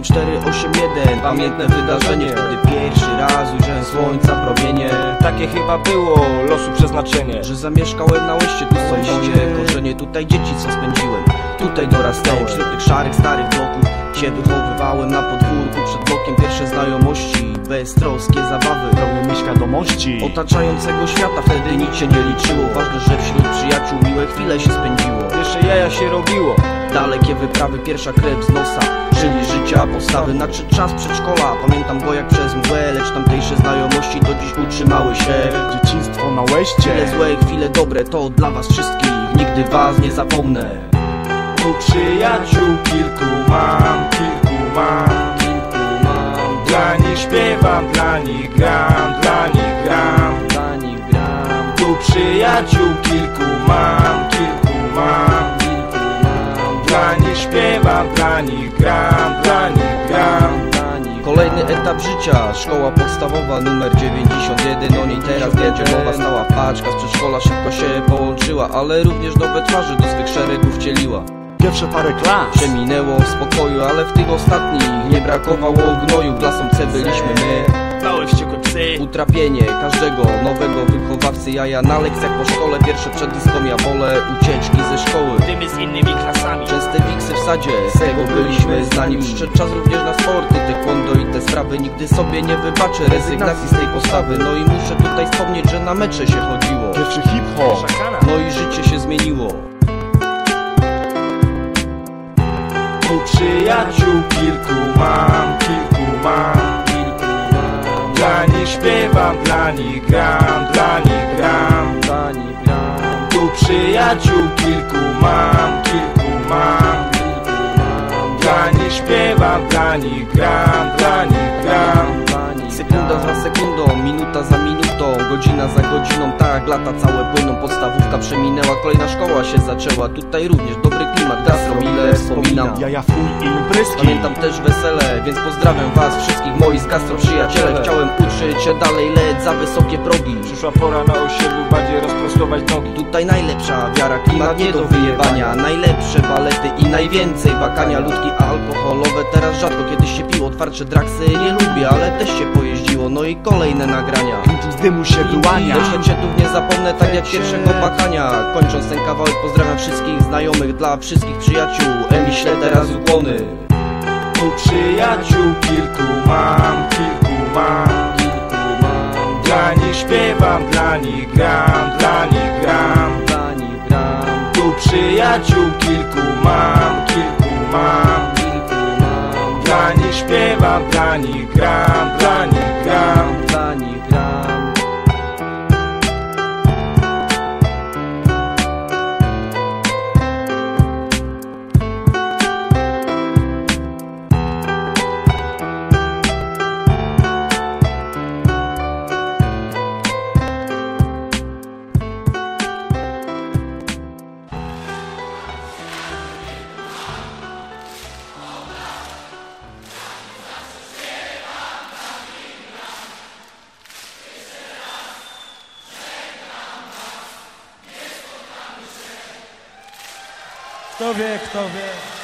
1481 Pamiętne wydarzenie, wtedy pierwszy raz ujrzałem słońca promienie. Takie chyba było losu przeznaczenie. Że zamieszkałem na łeście, tu są moje korzenie Tutaj dzieci co spędziłem, tutaj dorastałem. Wśród tych szarych, starych bloków się wychowywałem na podwórku. Przed blokiem pierwsze znajomości, beztroskie zabawy. Pełnymi świadomości. Otaczającego świata wtedy nic się nie liczyło. Ważne, że wśród przyjaciół miłe chwile się spędziło. Jeszcze jaja się robiło Dalekie wyprawy, pierwsza krew z nosa. Czyli życia, postawy, nadszedł czas przedszkola. Pamiętam go jak przez mgłę Lecz tamtejsze znajomości do dziś utrzymały się. Dzieciństwo na łeście. Chwile złe, chwile dobre, to dla was wszystkich. Nigdy was nie zapomnę. Tu przyjaciół kilku mam, kilku mam. Kilku mam, Dla nich śpiewam, dla nich gram, dla nich gram. Dla nich gram. Tu przyjaciół kilku mam, kilku mam dla nich gram, dla nich gram. Kolejny etap życia, szkoła podstawowa numer 91 O niej teraz będzie mowa, stała paczka z przedszkola szybko się połączyła Ale również nowe twarze do swych szeregów wcieliła. Pierwsze parę klas. Przeminęło w spokoju, ale w tych ostatnich nie brakowało gnoju Klasą C byliśmy my, Utrapienie każdego nowego wychowawcy. Jaja na lekcjach po szkole, pierwsze przed dyską ja wolę ucieczki ze szkoły. Dymy z innymi klasami. Częste wiksy w sadzie, z tego byliśmy znani Przyszedł czas również na sporty, taekwondo i te sprawy Nigdy sobie nie wybaczę. Rezygnacji z tej postawy. No i muszę tutaj wspomnieć, że na mecze się chodziło. Pierwszy hip-hop. No i życie się zmieniło. Tu przyjaciół kilku mam, kilku mam nich śpiewam, dla nich gram, dla nich gram. Dla nich gram. Tu przyjaciół kilku mam, kilku mam. Dla nich śpiewam, dla nich gram, dla nich gram. Sekunda za sekundą, minuta za minutą Godzina za godziną, tak lata całe płyną Podstawówka przeminęła, kolejna szkoła się zaczęła. Tutaj również dobry klimat, gastro mile wspominam Jaja fuj imprezki. Pamiętam też wesele, więc pozdrawiam was wszystkich moi z gastro przyjaciele. Chciałem uczyć się dalej, lecz za wysokie progi. Przyszła pora na osiedlu bardziej rozprostować nogi. Tutaj najlepsza wiara, klimat nie do wyjebania. Najlepsze balety i najwięcej wakania Ludki alkoholowe, teraz rzadko kiedyś się piło Twardsze draksy nie lubię, ale też się pojeździło. No i kolejne nagrania. Z dymu się wyłania. Lecz ocietów nie zapomnę, tak jak pierwszego bakania Kończąc ten kawałek pozdrawiam wszystkich znajomych Dla wszystkich przyjaciół, Emi ślę teraz ukłony. Tu przyjaciół kilku mam, kilku mam Kilku mam, Dla nich śpiewam, dla nich gram, dla nich gram. Dla nich gram. Tu przyjaciół kilku mam, kilku mam. Kilku mam, Dla nich śpiewam, dla nich gram, dla nich gram. Dla nich gram Kto wie, kto wie